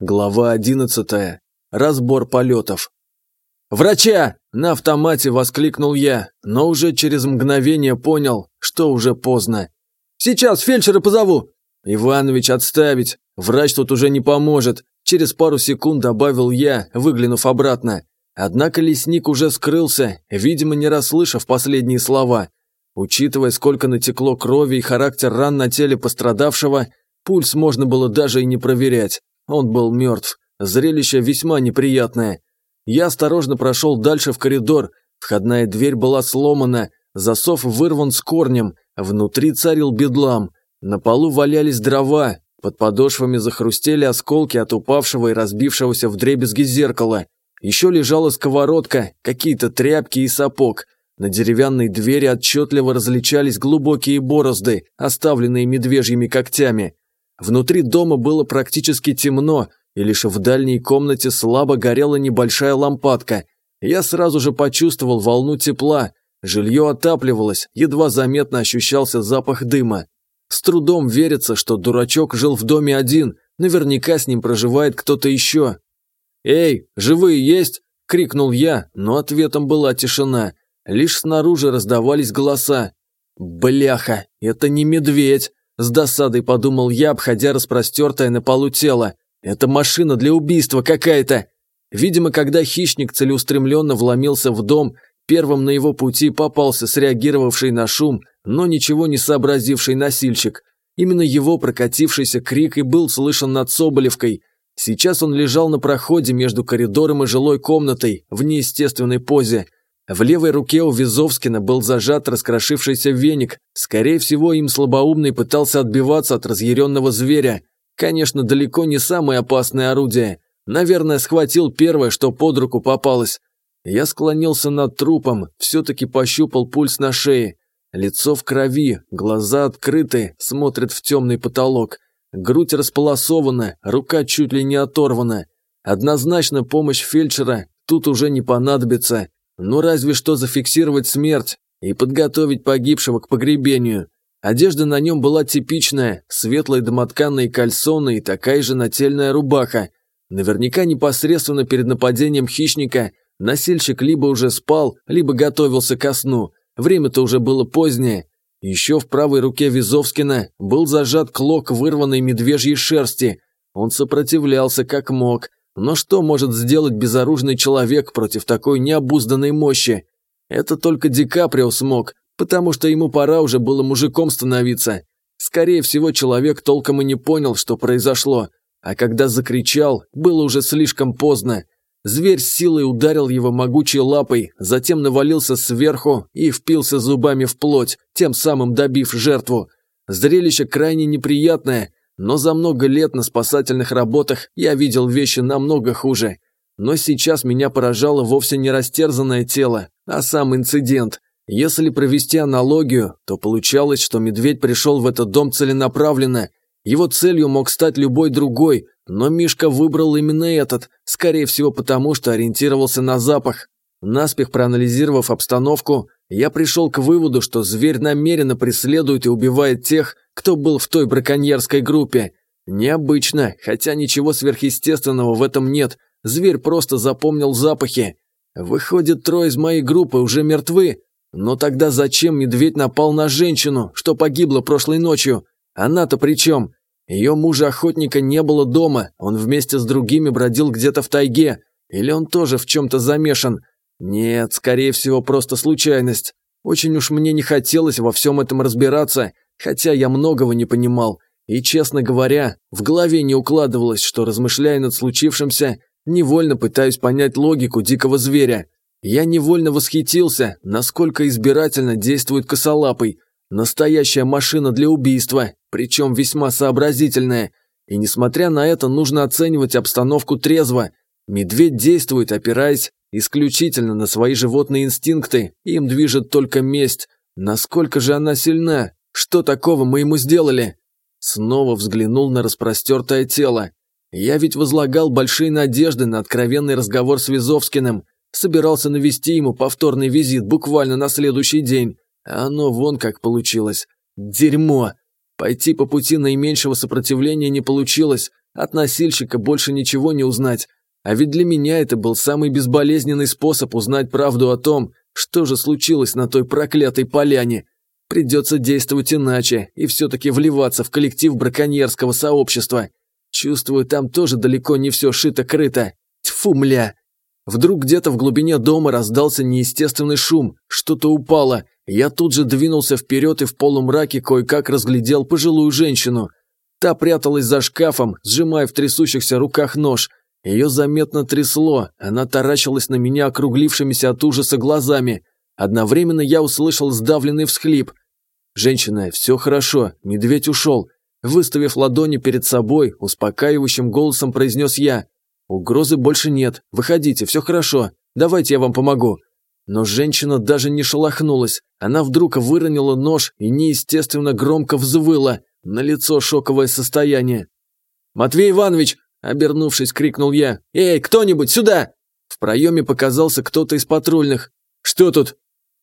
Глава 11. Разбор полетов. «Врача!» – на автомате воскликнул я, но уже через мгновение понял, что уже поздно. «Сейчас фельдшера позову!» «Иванович, отставить! Врач тут уже не поможет!» Через пару секунд добавил я, выглянув обратно. Однако лесник уже скрылся, видимо, не расслышав последние слова. Учитывая, сколько натекло крови и характер ран на теле пострадавшего, пульс можно было даже и не проверять. Он был мертв. Зрелище весьма неприятное. Я осторожно прошел дальше в коридор. Входная дверь была сломана, засов вырван с корнем, внутри царил бедлам. На полу валялись дрова, под подошвами захрустели осколки от упавшего и разбившегося вдребезги зеркала. Еще лежала сковородка, какие-то тряпки и сапог. На деревянной двери отчетливо различались глубокие борозды, оставленные медвежьими когтями. Внутри дома было практически темно, и лишь в дальней комнате слабо горела небольшая лампадка. Я сразу же почувствовал волну тепла. Жилье отапливалось, едва заметно ощущался запах дыма. С трудом верится, что дурачок жил в доме один, наверняка с ним проживает кто-то еще. «Эй, живые есть?» – крикнул я, но ответом была тишина. Лишь снаружи раздавались голоса. «Бляха, это не медведь!» С досадой подумал я, обходя распростертое на полу тело. Это машина для убийства какая-то. Видимо, когда хищник целеустремленно вломился в дом, первым на его пути попался среагировавший на шум, но ничего не сообразивший носильщик. Именно его прокатившийся крик и был слышен над Соболевкой. Сейчас он лежал на проходе между коридором и жилой комнатой в неестественной позе – в левой руке у Визовскина был зажат раскрошившийся веник. Скорее всего, им слабоумный пытался отбиваться от разъяренного зверя. Конечно, далеко не самое опасное орудие. Наверное, схватил первое, что под руку попалось. Я склонился над трупом, все-таки пощупал пульс на шее. Лицо в крови, глаза открыты, смотрят в темный потолок. Грудь располосована, рука чуть ли не оторвана. Однозначно помощь фельдшера тут уже не понадобится. Ну разве что зафиксировать смерть и подготовить погибшего к погребению. Одежда на нем была типичная, светлые домотканные кальсоны и такая же нательная рубаха. Наверняка непосредственно перед нападением хищника носильщик либо уже спал, либо готовился ко сну. Время-то уже было позднее. Еще в правой руке Визовскина был зажат клок вырванной медвежьей шерсти. Он сопротивлялся как мог, но что может сделать безоружный человек против такой необузданной мощи? Это только Ди Каприо смог, потому что ему пора уже было мужиком становиться. Скорее всего, человек толком и не понял, что произошло, а когда закричал, было уже слишком поздно. Зверь с силой ударил его могучей лапой, затем навалился сверху и впился зубами в плоть, тем самым добив жертву. Зрелище крайне неприятное, но за много лет на спасательных работах я видел вещи намного хуже. Но сейчас меня поражало вовсе не растерзанное тело, а сам инцидент. Если провести аналогию, то получалось, что медведь пришел в этот дом целенаправленно. Его целью мог стать любой другой, но Мишка выбрал именно этот, скорее всего потому, что ориентировался на запах. Наспех проанализировав обстановку, я пришел к выводу, что зверь намеренно преследует и убивает тех, кто был в той браконьерской группе. Необычно, хотя ничего сверхъестественного в этом нет. Зверь просто запомнил запахи. Выходит, трое из моей группы уже мертвы. Но тогда зачем медведь напал на женщину, что погибла прошлой ночью? Она-то при чем? Ее мужа-охотника не было дома, он вместе с другими бродил где-то в тайге. Или он тоже в чем-то замешан? Нет, скорее всего, просто случайность. Очень уж мне не хотелось во всем этом разбираться, хотя я многого не понимал. И, честно говоря, в голове не укладывалось, что, размышляя над случившимся, невольно пытаюсь понять логику дикого зверя. Я невольно восхитился, насколько избирательно действует косолапый. Настоящая машина для убийства, причем весьма сообразительная. И несмотря на это, нужно оценивать обстановку трезво. Медведь действует, опираясь исключительно на свои животные инстинкты, им движет только месть. Насколько же она сильна? Что такого мы ему сделали? Снова взглянул на распростертое тело. Я ведь возлагал большие надежды на откровенный разговор с Визовскиным. Собирался навести ему повторный визит буквально на следующий день. А оно вон как получилось. Дерьмо! Пойти по пути наименьшего сопротивления не получилось, от носильщика больше ничего не узнать. А ведь для меня это был самый безболезненный способ узнать правду о том, что же случилось на той проклятой поляне. Придется действовать иначе и все-таки вливаться в коллектив браконьерского сообщества. Чувствую, там тоже далеко не все шито-крыто. Тьфу, мля! Вдруг где-то в глубине дома раздался неестественный шум, что-то упало. Я тут же двинулся вперед и в полумраке кое-как разглядел пожилую женщину. Та пряталась за шкафом, сжимая в трясущихся руках нож. Ее заметно трясло, она таращилась на меня округлившимися от ужаса глазами. Одновременно я услышал сдавленный всхлип. «Женщина, все хорошо, медведь ушел». Выставив ладони перед собой, успокаивающим голосом произнес я. «Угрозы больше нет, выходите, все хорошо, давайте я вам помогу». Но женщина даже не шелохнулась, она вдруг выронила нож и неестественно громко взвыла, на лицо шоковое состояние. «Матвей Иванович, Обернувшись, крикнул я. «Эй, кто-нибудь, сюда!» В проеме показался кто-то из патрульных. «Что тут?»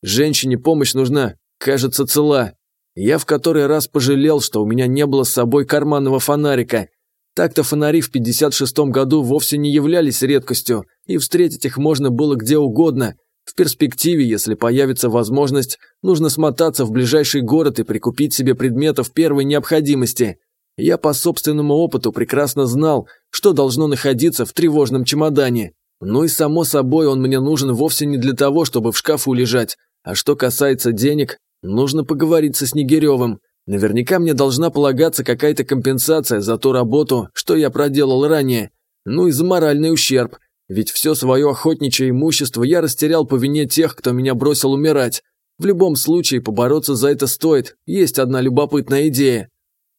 «Женщине помощь нужна. Кажется, цела». Я в который раз пожалел, что у меня не было с собой карманного фонарика. Так-то фонари в 56-м году вовсе не являлись редкостью, и встретить их можно было где угодно. В перспективе, если появится возможность, нужно смотаться в ближайший город и прикупить себе предметов первой необходимости. Я по собственному опыту прекрасно знал, что должно находиться в тревожном чемодане. Ну и само собой он мне нужен вовсе не для того, чтобы в шкафу лежать. А что касается денег, нужно поговорить со Снегиревым. Наверняка мне должна полагаться какая-то компенсация за ту работу, что я проделал ранее. Ну и за моральный ущерб. Ведь все свое охотничье имущество я растерял по вине тех, кто меня бросил умирать. В любом случае побороться за это стоит. Есть одна любопытная идея.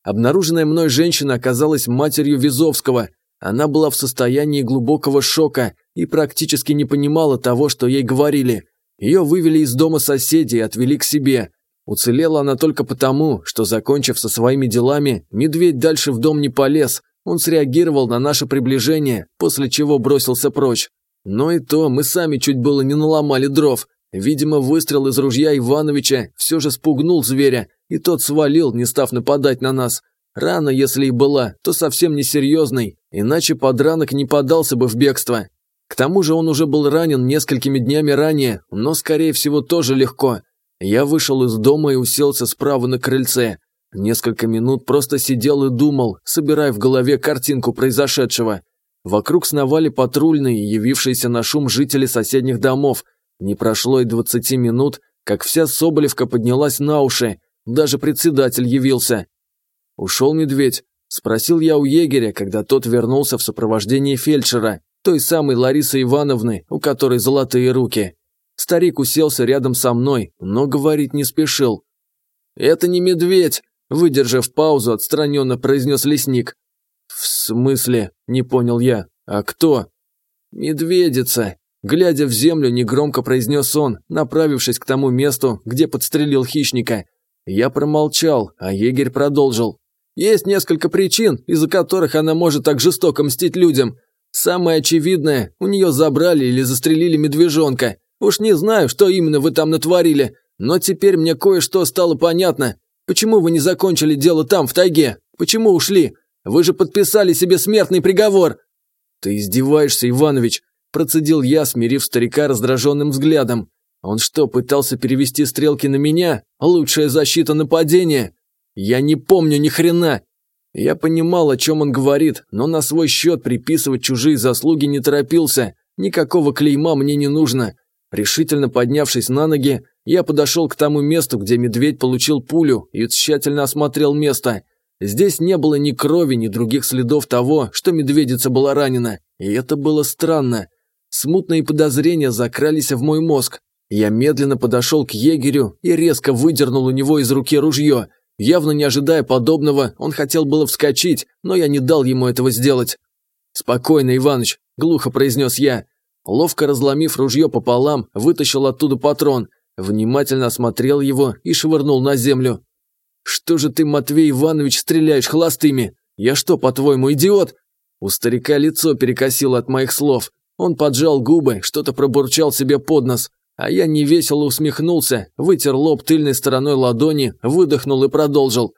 Обнаруженная мной женщина оказалась матерью Визовского. Она была в состоянии глубокого шока и практически не понимала того, что ей говорили. Ее вывели из дома соседи и отвели к себе. Уцелела она только потому, что, закончив со своими делами, медведь дальше в дом не полез. Он среагировал на наше приближение, после чего бросился прочь. Но и то мы сами чуть было не наломали дров. Видимо, выстрел из ружья Ивановича все же спугнул зверя, и тот свалил, не став нападать на нас. Рана, если и была, то совсем несерьезной, иначе подранок не подался бы в бегство. К тому же он уже был ранен несколькими днями ранее, но, скорее всего, тоже легко. Я вышел из дома и уселся справа на крыльце. Несколько минут просто сидел и думал, собирая в голове картинку произошедшего. Вокруг сновали патрульные, явившиеся на шум жители соседних домов. Не прошло и двадцати минут, как вся Соболевка поднялась на уши, даже председатель явился. «Ушел медведь?» – спросил я у егеря, когда тот вернулся в сопровождении фельдшера, той самой Ларисы Ивановны, у которой золотые руки. Старик уселся рядом со мной, но говорить не спешил. «Это не медведь!» – выдержав паузу, отстраненно произнес лесник. «В смысле?» – не понял я. «А кто?» «Медведица!» Глядя в землю, негромко произнес он, направившись к тому месту, где подстрелил хищника – я промолчал, а егерь продолжил. Есть несколько причин, из-за которых она может так жестоко мстить людям. Самое очевидное, у нее забрали или застрелили медвежонка. Уж не знаю, что именно вы там натворили, но теперь мне кое-что стало понятно. Почему вы не закончили дело там, в тайге? Почему ушли? Вы же подписали себе смертный приговор. Ты издеваешься, Иванович, процедил я, смирив старика раздраженным взглядом. Он что, пытался перевести стрелки на меня? Лучшая защита нападения? Я не помню ни хрена. Я понимал, о чем он говорит, но на свой счет приписывать чужие заслуги не торопился. Никакого клейма мне не нужно. Решительно поднявшись на ноги, я подошел к тому месту, где медведь получил пулю и тщательно осмотрел место. Здесь не было ни крови, ни других следов того, что медведица была ранена, и это было странно. Смутные подозрения закрались в мой мозг. Я медленно подошел к егерю и резко выдернул у него из руки ружье. Явно не ожидая подобного, он хотел было вскочить, но я не дал ему этого сделать. «Спокойно, Иваныч», – глухо произнес я. Ловко разломив ружье пополам, вытащил оттуда патрон, внимательно осмотрел его и швырнул на землю. «Что же ты, Матвей Иванович, стреляешь холостыми? Я что, по-твоему, идиот?» У старика лицо перекосило от моих слов. Он поджал губы, что-то пробурчал себе под нос. А я невесело усмехнулся, вытер лоб тыльной стороной ладони, выдохнул и продолжил.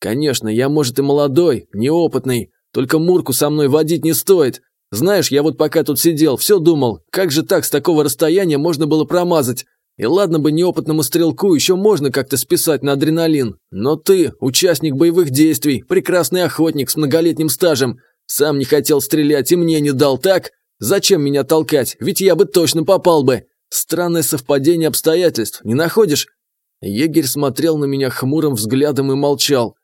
Конечно, я, может, и молодой, неопытный, только Мурку со мной водить не стоит. Знаешь, я вот пока тут сидел, все думал, как же так с такого расстояния можно было промазать? И ладно бы неопытному стрелку еще можно как-то списать на адреналин, но ты, участник боевых действий, прекрасный охотник с многолетним стажем, сам не хотел стрелять и мне не дал, так? Зачем меня толкать, ведь я бы точно попал бы. Странное совпадение обстоятельств, не находишь? Егерь смотрел на меня хмурым взглядом и молчал.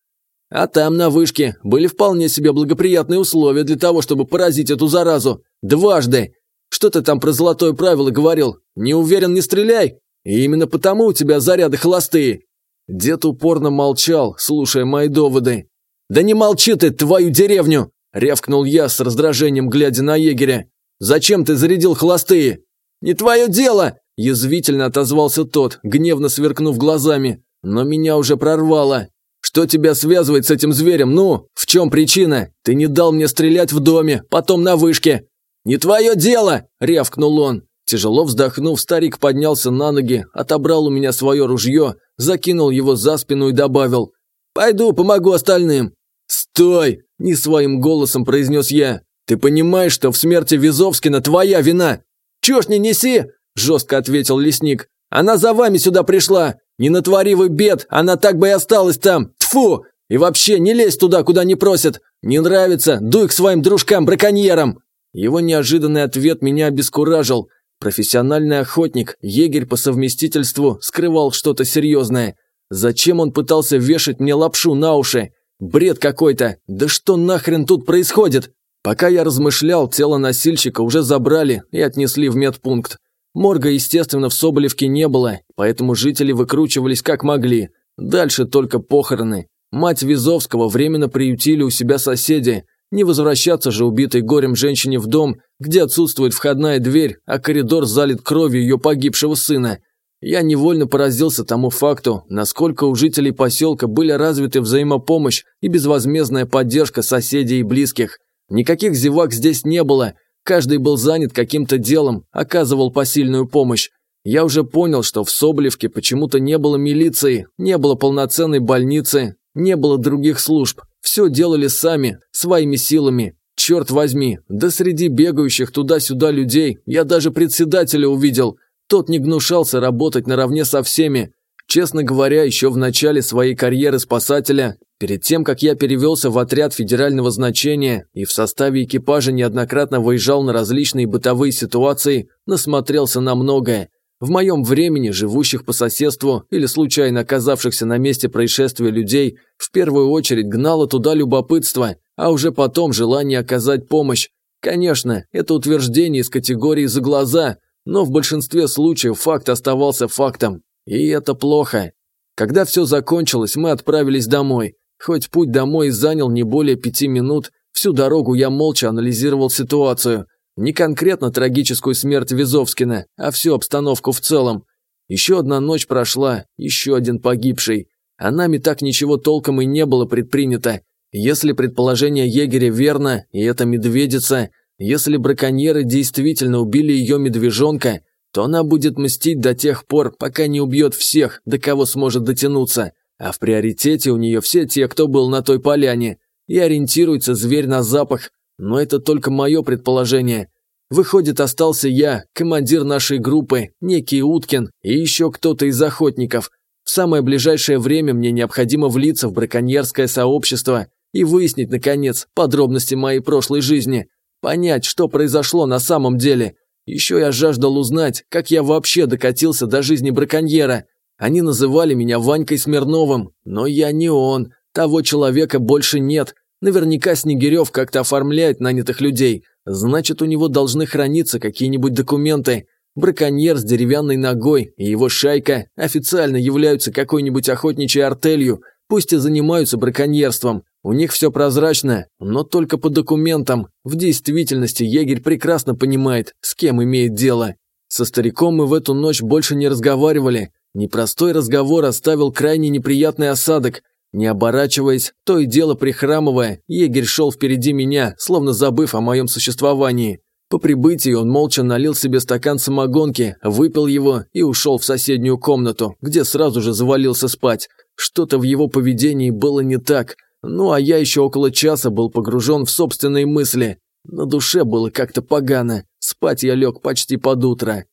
А там, на вышке, были вполне себе благоприятные условия для того, чтобы поразить эту заразу. Дважды. Что ты там про золотое правило говорил? Не уверен, не стреляй. И именно потому у тебя заряды холостые. Дед упорно молчал, слушая мои доводы. «Да не молчи ты, твою деревню!» – рявкнул я с раздражением, глядя на егеря. «Зачем ты зарядил холостые?» «Не твое дело!» – язвительно отозвался тот, гневно сверкнув глазами. Но меня уже прорвало. Что тебя связывает с этим зверем? Ну, в чем причина? Ты не дал мне стрелять в доме, потом на вышке». «Не твое дело!» – рявкнул он. Тяжело вздохнув, старик поднялся на ноги, отобрал у меня свое ружье, закинул его за спину и добавил. «Пойду, помогу остальным». «Стой!» – не своим голосом произнес я. «Ты понимаешь, что в смерти Визовскина твоя вина?» «Чушь не неси!» – жестко ответил лесник. «Она за вами сюда пришла! Не натвори вы бед, она так бы и осталась там! Тфу! И вообще, не лезь туда, куда не просят! Не нравится, дуй к своим дружкам-браконьерам!» Его неожиданный ответ меня обескуражил. Профессиональный охотник, егерь по совместительству, скрывал что-то серьезное. Зачем он пытался вешать мне лапшу на уши? Бред какой-то! Да что нахрен тут происходит? Пока я размышлял, тело носильщика уже забрали и отнесли в медпункт. Морга, естественно, в Соболевке не было, поэтому жители выкручивались как могли. Дальше только похороны. Мать Визовского временно приютили у себя соседи. Не возвращаться же убитой горем женщине в дом, где отсутствует входная дверь, а коридор залит кровью ее погибшего сына. Я невольно поразился тому факту, насколько у жителей поселка были развиты взаимопомощь и безвозмездная поддержка соседей и близких. Никаких зевак здесь не было, каждый был занят каким-то делом, оказывал посильную помощь. Я уже понял, что в Соболевке почему-то не было милиции, не было полноценной больницы, не было других служб. Все делали сами, своими силами. Черт возьми, да среди бегающих туда-сюда людей я даже председателя увидел. Тот не гнушался работать наравне со всеми. Честно говоря, еще в начале своей карьеры спасателя Перед тем, как я перевелся в отряд федерального значения и в составе экипажа неоднократно выезжал на различные бытовые ситуации, насмотрелся на многое. В моем времени живущих по соседству или случайно оказавшихся на месте происшествия людей в первую очередь гнало туда любопытство, а уже потом желание оказать помощь. Конечно, это утверждение из категории «за глаза», но в большинстве случаев факт оставался фактом. И это плохо. Когда все закончилось, мы отправились домой. Хоть путь домой занял не более пяти минут, всю дорогу я молча анализировал ситуацию. Не конкретно трагическую смерть Визовскина, а всю обстановку в целом. Еще одна ночь прошла, еще один погибший. А нами так ничего толком и не было предпринято. Если предположение егеря верно, и это медведица, если браконьеры действительно убили ее медвежонка, то она будет мстить до тех пор, пока не убьет всех, до кого сможет дотянуться. А в приоритете у нее все те, кто был на той поляне. И ориентируется зверь на запах. Но это только мое предположение. Выходит, остался я, командир нашей группы, некий Уткин и еще кто-то из охотников. В самое ближайшее время мне необходимо влиться в браконьерское сообщество и выяснить, наконец, подробности моей прошлой жизни. Понять, что произошло на самом деле. Еще я жаждал узнать, как я вообще докатился до жизни браконьера. Они называли меня Ванькой Смирновым, но я не он. Того человека больше нет. Наверняка Снегирев как-то оформляет нанятых людей. Значит, у него должны храниться какие-нибудь документы. Браконьер с деревянной ногой и его шайка официально являются какой-нибудь охотничьей артелью, пусть и занимаются браконьерством. У них все прозрачно, но только по документам. В действительности егерь прекрасно понимает, с кем имеет дело. Со стариком мы в эту ночь больше не разговаривали. Непростой разговор оставил крайне неприятный осадок. Не оборачиваясь, то и дело прихрамывая, егерь шел впереди меня, словно забыв о моем существовании. По прибытии он молча налил себе стакан самогонки, выпил его и ушел в соседнюю комнату, где сразу же завалился спать. Что-то в его поведении было не так. Ну а я еще около часа был погружен в собственные мысли. На душе было как-то погано, спать я лег почти под утро.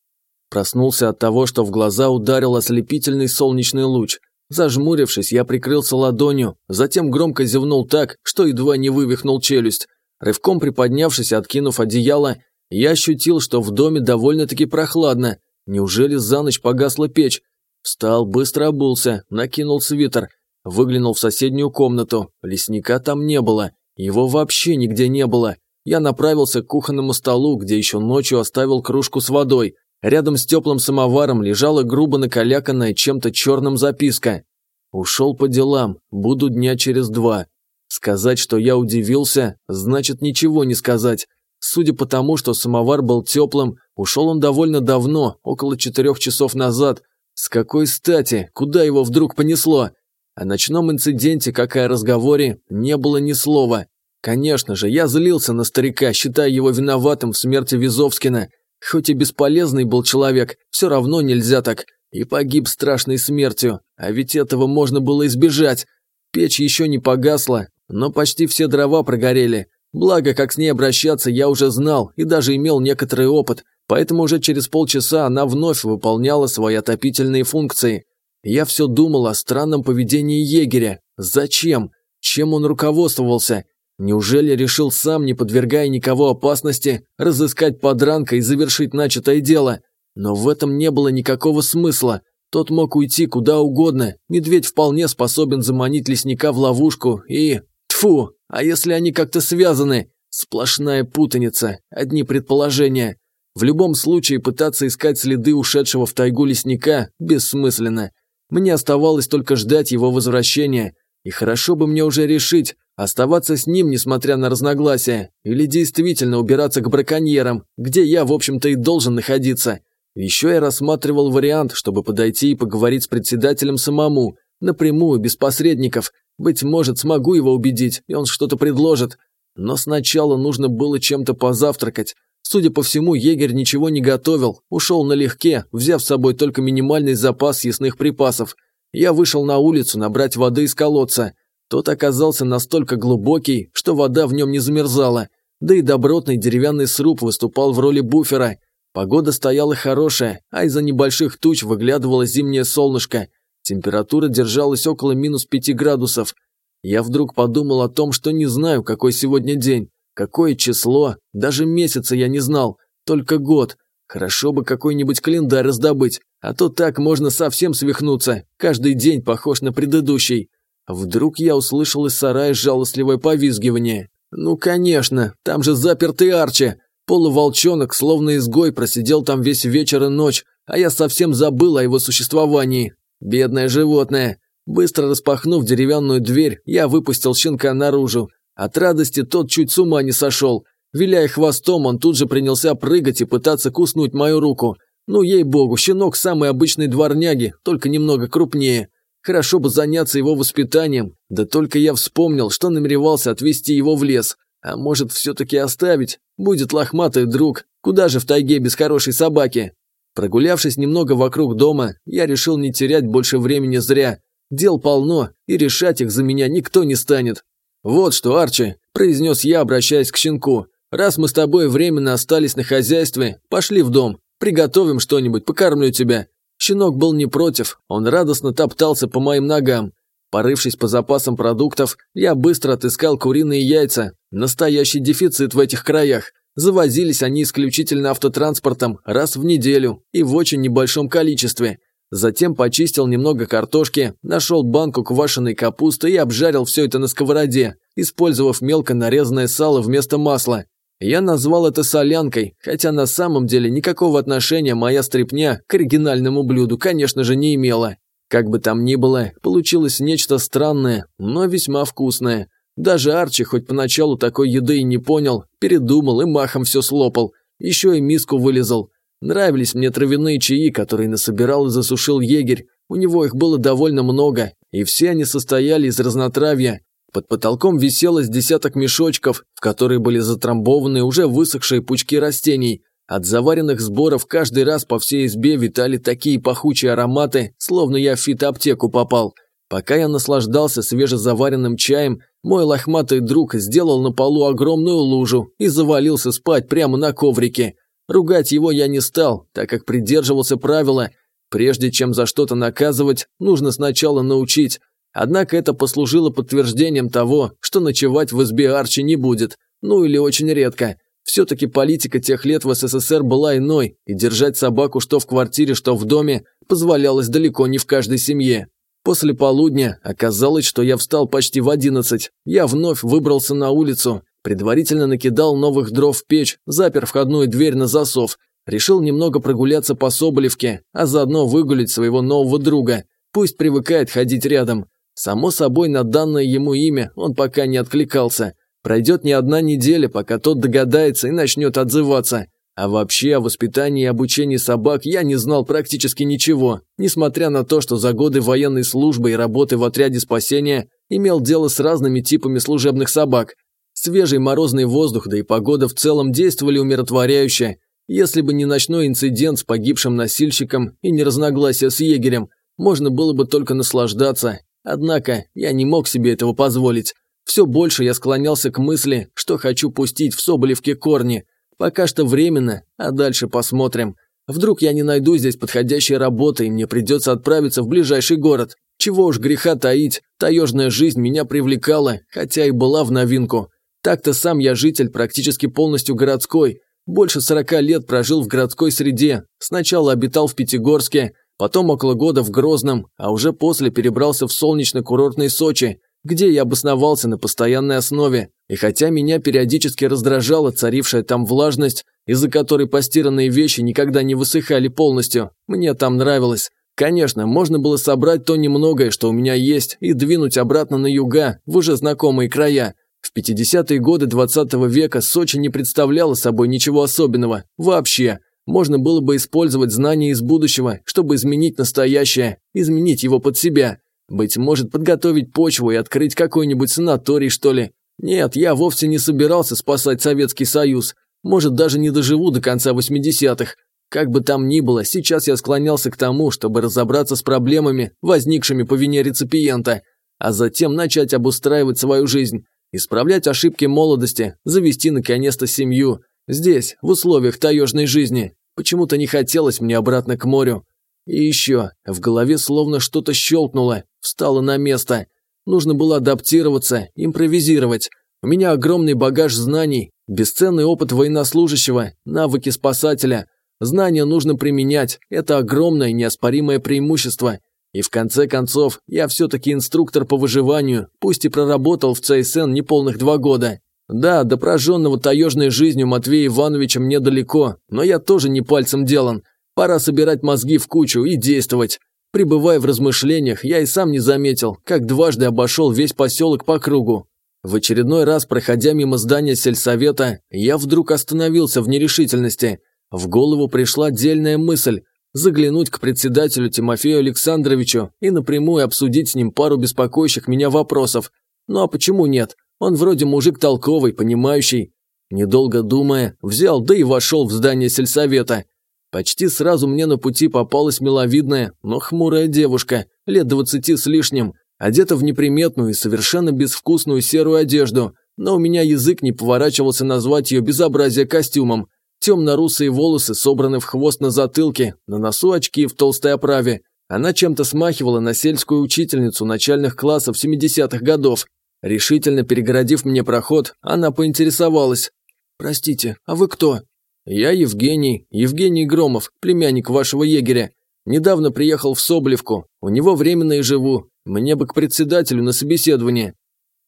Проснулся от того, что в глаза ударил ослепительный солнечный луч. Зажмурившись, я прикрылся ладонью, затем громко зевнул так, что едва не вывихнул челюсть. Рывком приподнявшись, откинув одеяло, я ощутил, что в доме довольно-таки прохладно. Неужели за ночь погасла печь? Встал, быстро обулся, накинул свитер, выглянул в соседнюю комнату. Лесника там не было, его вообще нигде не было. Я направился к кухонному столу, где еще ночью оставил кружку с водой. Рядом с теплым самоваром лежала грубо накаляканная чем-то черным записка. «Ушел по делам, буду дня через два». Сказать, что я удивился, значит ничего не сказать. Судя по тому, что самовар был теплым, ушел он довольно давно, около четырех часов назад. С какой стати, куда его вдруг понесло? О ночном инциденте, как и о разговоре, не было ни слова. Конечно же, я злился на старика, считая его виноватым в смерти Визовскина – Хоть и бесполезный был человек, все равно нельзя так. И погиб страшной смертью, а ведь этого можно было избежать. Печь еще не погасла, но почти все дрова прогорели. Благо, как с ней обращаться, я уже знал и даже имел некоторый опыт, поэтому уже через полчаса она вновь выполняла свои отопительные функции. Я все думал о странном поведении егеря. Зачем? Чем он руководствовался? Неужели решил сам, не подвергая никого опасности, разыскать подранка и завершить начатое дело? Но в этом не было никакого смысла. Тот мог уйти куда угодно, медведь вполне способен заманить лесника в ловушку и... Тфу, а если они как-то связаны? Сплошная путаница, одни предположения. В любом случае пытаться искать следы ушедшего в тайгу лесника бессмысленно. Мне оставалось только ждать его возвращения. И хорошо бы мне уже решить, Оставаться с ним, несмотря на разногласия, или действительно убираться к браконьерам, где я, в общем-то, и должен находиться. Еще я рассматривал вариант, чтобы подойти и поговорить с председателем самому, напрямую, без посредников. Быть может, смогу его убедить, и он что-то предложит. Но сначала нужно было чем-то позавтракать. Судя по всему, егерь ничего не готовил, ушел налегке, взяв с собой только минимальный запас съестных припасов. Я вышел на улицу набрать воды из колодца. Тот оказался настолько глубокий, что вода в нем не замерзала, да и добротный деревянный сруб выступал в роли буфера. Погода стояла хорошая, а из-за небольших туч выглядывало зимнее солнышко. Температура держалась около минус пяти градусов. Я вдруг подумал о том, что не знаю, какой сегодня день, какое число, даже месяца я не знал, только год. Хорошо бы какой-нибудь календарь раздобыть, а то так можно совсем свихнуться, каждый день похож на предыдущий. Вдруг я услышал из сарая жалостливое повизгивание. Ну, конечно, там же запертый Арчи. Полуволчонок, словно изгой, просидел там весь вечер и ночь, а я совсем забыл о его существовании. Бедное животное. Быстро распахнув деревянную дверь, я выпустил щенка наружу. От радости тот чуть с ума не сошел. Виляя хвостом, он тут же принялся прыгать и пытаться куснуть мою руку. Ну, ей-богу, щенок самый обычный дворняги, только немного крупнее. Хорошо бы заняться его воспитанием, да только я вспомнил, что намеревался отвезти его в лес. А может, все-таки оставить? Будет лохматый друг. Куда же в тайге без хорошей собаки? Прогулявшись немного вокруг дома, я решил не терять больше времени зря. Дел полно, и решать их за меня никто не станет. «Вот что, Арчи», – произнес я, обращаясь к щенку. «Раз мы с тобой временно остались на хозяйстве, пошли в дом. Приготовим что-нибудь, покормлю тебя. Щенок был не против, он радостно топтался по моим ногам. Порывшись по запасам продуктов, я быстро отыскал куриные яйца. Настоящий дефицит в этих краях. Завозились они исключительно автотранспортом раз в неделю и в очень небольшом количестве. Затем почистил немного картошки, нашел банку квашеной капусты и обжарил все это на сковороде, использовав мелко нарезанное сало вместо масла. Я назвал это солянкой, хотя на самом деле никакого отношения моя стряпня к оригинальному блюду, конечно же, не имела. Как бы там ни было, получилось нечто странное, но весьма вкусное. Даже Арчи, хоть поначалу такой еды и не понял, передумал и махом все слопал. Еще и миску вылезал. Нравились мне травяные чаи, которые насобирал и засушил егерь. У него их было довольно много, и все они состояли из разнотравья, под потолком висело с десяток мешочков, в которые были затрамбованы уже высохшие пучки растений. От заваренных сборов каждый раз по всей избе витали такие пахучие ароматы, словно я в фитоаптеку попал. Пока я наслаждался свежезаваренным чаем, мой лохматый друг сделал на полу огромную лужу и завалился спать прямо на коврике. Ругать его я не стал, так как придерживался правила «прежде чем за что-то наказывать, нужно сначала научить». Однако это послужило подтверждением того, что ночевать в избе Арчи не будет, ну или очень редко. Все-таки политика тех лет в СССР была иной, и держать собаку что в квартире, что в доме позволялось далеко не в каждой семье. После полудня оказалось, что я встал почти в одиннадцать. Я вновь выбрался на улицу, предварительно накидал новых дров в печь, запер входную дверь на засов, решил немного прогуляться по Соболевке, а заодно выгулить своего нового друга. Пусть привыкает ходить рядом. Само собой, на данное ему имя он пока не откликался. Пройдет не одна неделя, пока тот догадается и начнет отзываться. А вообще о воспитании и обучении собак я не знал практически ничего, несмотря на то, что за годы военной службы и работы в отряде спасения имел дело с разными типами служебных собак. Свежий морозный воздух, да и погода в целом действовали умиротворяюще. Если бы не ночной инцидент с погибшим носильщиком и не разногласия с егерем, можно было бы только наслаждаться. Однако я не мог себе этого позволить. Все больше я склонялся к мысли, что хочу пустить в Соболевке корни – Пока что временно, а дальше посмотрим. Вдруг я не найду здесь подходящей работы, и мне придется отправиться в ближайший город. Чего уж греха таить, таежная жизнь меня привлекала, хотя и была в новинку. Так-то сам я житель практически полностью городской. Больше сорока лет прожил в городской среде. Сначала обитал в Пятигорске, потом около года в Грозном, а уже после перебрался в солнечно-курортный Сочи, где я обосновался на постоянной основе. И хотя меня периодически раздражала царившая там влажность, из-за которой постиранные вещи никогда не высыхали полностью, мне там нравилось. Конечно, можно было собрать то немногое, что у меня есть, и двинуть обратно на юга, в уже знакомые края. В 50-е годы 20 -го века Сочи не представляла собой ничего особенного. Вообще. Можно было бы использовать знания из будущего, чтобы изменить настоящее, изменить его под себя. Быть может, подготовить почву и открыть какой-нибудь санаторий, что ли. Нет, я вовсе не собирался спасать Советский Союз. Может, даже не доживу до конца 80-х. Как бы там ни было, сейчас я склонялся к тому, чтобы разобраться с проблемами, возникшими по вине реципиента, а затем начать обустраивать свою жизнь, исправлять ошибки молодости, завести наконец-то семью. Здесь, в условиях таежной жизни. Почему-то не хотелось мне обратно к морю. И еще, в голове словно что-то щелкнуло, встало на место. Нужно было адаптироваться, импровизировать. У меня огромный багаж знаний, бесценный опыт военнослужащего, навыки спасателя. Знания нужно применять, это огромное неоспоримое преимущество. И в конце концов, я все-таки инструктор по выживанию, пусть и проработал в ЦСН неполных два года. Да, до прожженного таежной жизнью Матвея Ивановича мне далеко, но я тоже не пальцем делан. Пора собирать мозги в кучу и действовать. Пребывая в размышлениях, я и сам не заметил, как дважды обошел весь поселок по кругу. В очередной раз, проходя мимо здания сельсовета, я вдруг остановился в нерешительности. В голову пришла отдельная мысль – заглянуть к председателю Тимофею Александровичу и напрямую обсудить с ним пару беспокоящих меня вопросов. Ну а почему нет? Он вроде мужик толковый, понимающий. Недолго думая, взял, да и вошел в здание сельсовета. Почти сразу мне на пути попалась миловидная, но хмурая девушка, лет двадцати с лишним, одета в неприметную и совершенно безвкусную серую одежду, но у меня язык не поворачивался назвать ее безобразие костюмом. Темно-русые волосы собраны в хвост на затылке, на носу очки в толстой оправе. Она чем-то смахивала на сельскую учительницу начальных классов 70-х годов. Решительно перегородив мне проход, она поинтересовалась. «Простите, а вы кто?» «Я Евгений, Евгений Громов, племянник вашего егеря. Недавно приехал в Соболевку, у него временно и живу. Мне бы к председателю на собеседование».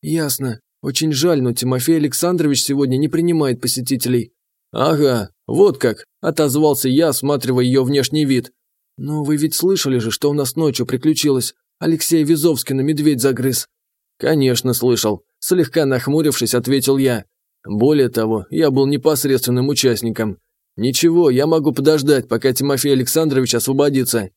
«Ясно. Очень жаль, но Тимофей Александрович сегодня не принимает посетителей». «Ага, вот как», – отозвался я, осматривая ее внешний вид. «Но вы ведь слышали же, что у нас ночью приключилось? Алексей Визовский на медведь загрыз». «Конечно, слышал», – слегка нахмурившись, ответил я. Более того, я был непосредственным участником. Ничего, я могу подождать, пока Тимофей Александрович освободится.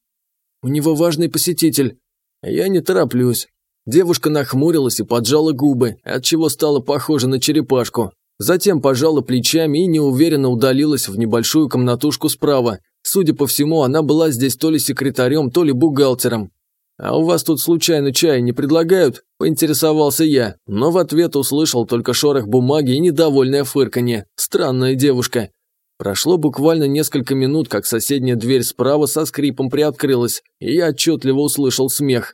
У него важный посетитель. Я не тороплюсь. Девушка нахмурилась и поджала губы, отчего стала похожа на черепашку. Затем пожала плечами и неуверенно удалилась в небольшую комнатушку справа. Судя по всему, она была здесь то ли секретарем, то ли бухгалтером. «А у вас тут случайно чай не предлагают?» – поинтересовался я, но в ответ услышал только шорох бумаги и недовольное фырканье. Странная девушка. Прошло буквально несколько минут, как соседняя дверь справа со скрипом приоткрылась, и я отчетливо услышал смех.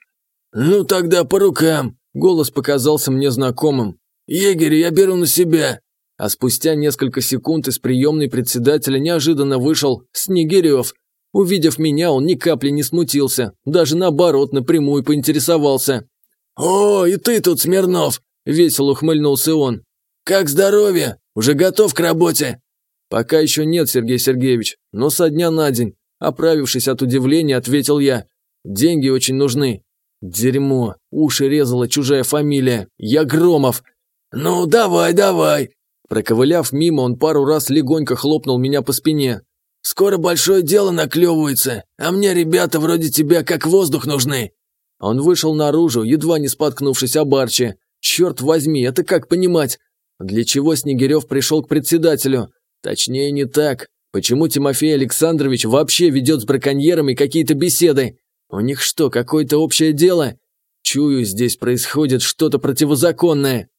«Ну тогда по рукам!» – голос показался мне знакомым. «Егерь, я беру на себя!» А спустя несколько секунд из приемной председателя неожиданно вышел Снегирев. Увидев меня, он ни капли не смутился, даже наоборот напрямую поинтересовался. «О, и ты тут, Смирнов!» – весело ухмыльнулся он. «Как здоровье? Уже готов к работе?» «Пока еще нет, Сергей Сергеевич, но со дня на день», – оправившись от удивления, ответил я. «Деньги очень нужны». «Дерьмо, уши резала чужая фамилия. Я Громов». «Ну, давай, давай». Проковыляв мимо, он пару раз легонько хлопнул меня по спине. «Скоро большое дело наклевывается, а мне ребята вроде тебя как воздух нужны». Он вышел наружу, едва не споткнувшись о барче. «Черт возьми, это как понимать?» Для чего Снегирев пришел к председателю? Точнее, не так. Почему Тимофей Александрович вообще ведет с браконьерами какие-то беседы? У них что, какое-то общее дело? Чую, здесь происходит что-то противозаконное.